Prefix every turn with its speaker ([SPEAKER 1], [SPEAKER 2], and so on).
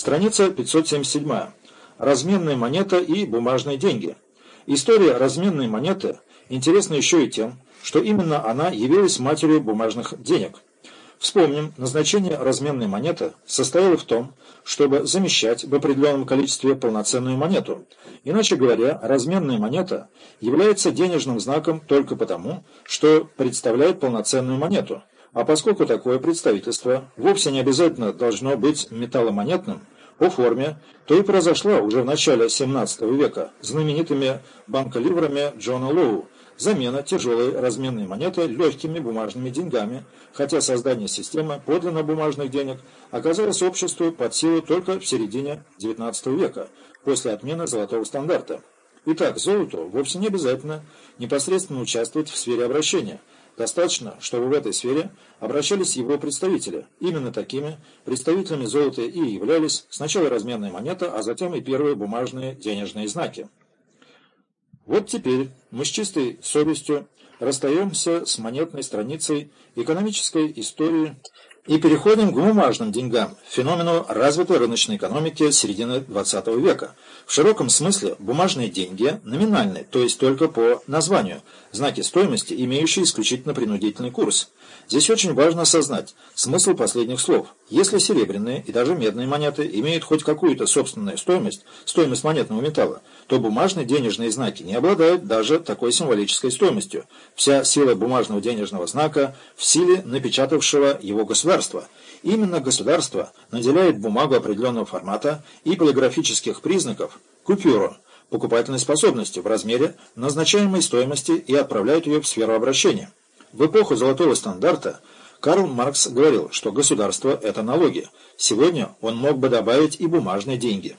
[SPEAKER 1] Страница 577. Разменная монета и бумажные деньги. История разменной монеты интересна еще и тем, что именно она явилась матерью бумажных денег. Вспомним, назначение разменной монеты состояло в том, чтобы замещать в определенном количестве полноценную монету. Иначе говоря, разменная монета является денежным знаком только потому, что представляет полноценную монету. А поскольку такое представительство вовсе не обязательно должно быть металломонетным по форме, то и произошла уже в начале XVII века знаменитыми банколиврами Джона Лоу, замена тяжелой разменной монеты легкими бумажными деньгами, хотя создание системы подлинно бумажных денег оказалось обществу под силу только в середине XIX века, после отмены золотого стандарта. Итак, золоту вовсе не обязательно непосредственно участвовать в сфере обращения – Достаточно, чтобы в этой сфере обращались его представители. Именно такими представителями золота и являлись сначала разменная монета, а затем и первые бумажные денежные знаки. Вот теперь мы с чистой совестью расстаемся с монетной страницей экономической истории и переходим к бумажным деньгам, феномену развитой рыночной экономики середины XX века. В широком смысле бумажные деньги номинальны, то есть только по названию, знаки стоимости, имеющие исключительно принудительный курс. Здесь очень важно осознать смысл последних слов. Если серебряные и даже медные монеты имеют хоть какую-то собственную стоимость, стоимость монетного металла, то бумажные денежные знаки не обладают даже такой символической стоимостью. Вся сила бумажного денежного знака в силе напечатавшего его государства. Именно государство наделяет бумагу определенного формата и полиграфических признаков купюру, покупательной способности в размере назначаемой стоимости и отправляет ее в сферу обращения. В эпоху золотого стандарта Карл Маркс говорил, что государство – это налоги. Сегодня он мог бы добавить и бумажные деньги.